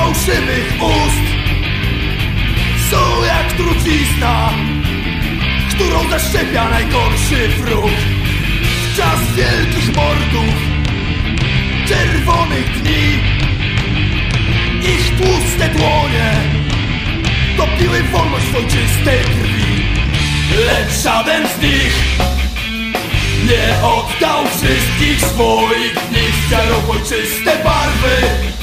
fałszywych ust. Są jak trucizna Którą zaszczepia najgorszy wróg. W czas wielkich mordów Czerwonych dni Ich tłuste dłonie Topiły wolność w ojczystej krwi. Lecz żaden z nich nie oddał wszystkich swoich dni. Zdziarał ojczyste barwy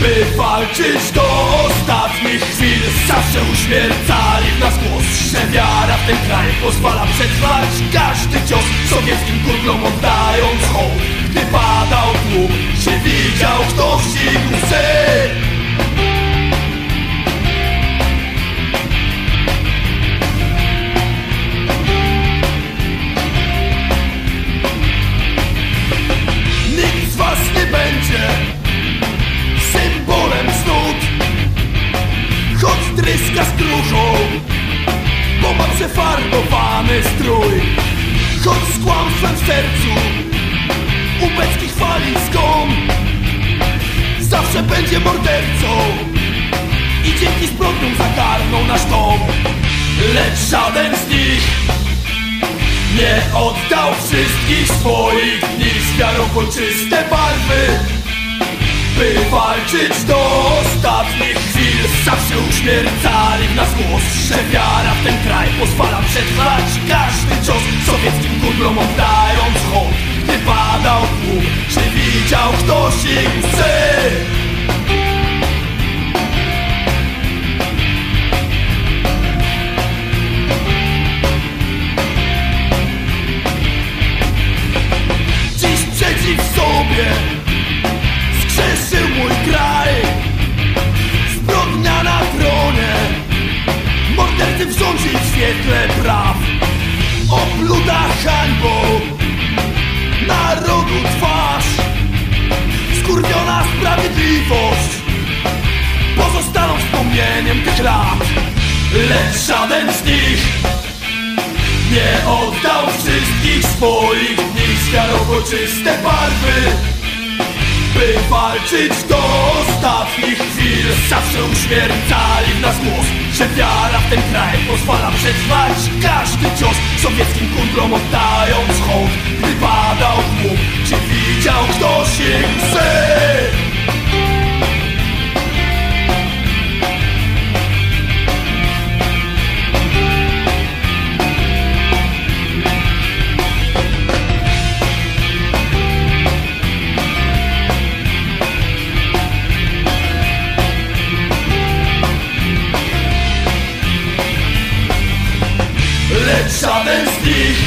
By walczyć do ostatnich chwil. Zawsze uśmiercali w nas głos Że wiara w ten kraj pozwala przetrwać. Każdy cios Sowieckim kurglom oddając hołd Bo ma przefarbowany strój. Choć z kłamstwem w sercu Ubecki chwali zgon Zawsze będzie mordercą. I dzięki zbrodniom zagarną nasz dom. Lecz żaden z nich Nie oddał wszystkich swoich dni Z wiarą czyste barwy by walczyć do ostatnich chwil. Zawsze uśmiercali w nas głos Że wiara w ten kraj pozwala przetrwać. Każdy cios Sowieckim kuglom oddając hołd Gdy padał tłum, czy widział ktoś ich świetle praw. Opluta hańbą Narodu twarz. Skurwiona sprawiedliwość Pozostaną wspomnieniem tych lat. Lecz żaden z nich Nie oddał wszystkich swoich dni. Zwiarowo czyste barwy by walczyć do ostatnich chwil. Zawsze uśmiercali w nas głos Że wiara w ten kraj pozwala przetrwać. Każdy cios Sowieckim kundlom oddając hołd Gdy padał tłum, czy widział ktoś ich łzy? Żaden z nich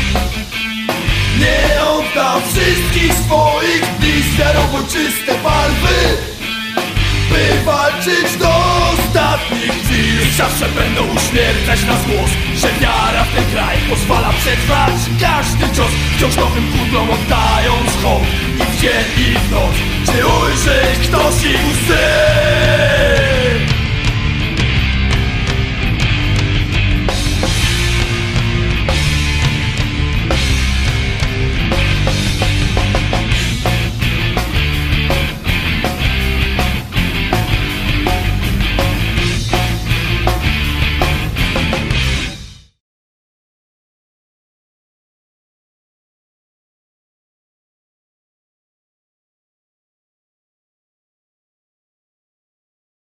Nie oddał wszystkich swoich dni. Zwiarą czyste barwy By walczyć do ostatnich chwil Zawsze będą uśmiercać nas głos Że wiara w ten kraj pozwala przetrwać każdy cios. Wciąż nowym kudlom oddając hołd I w dzień i w noc. Czy ujrzy ktoś ich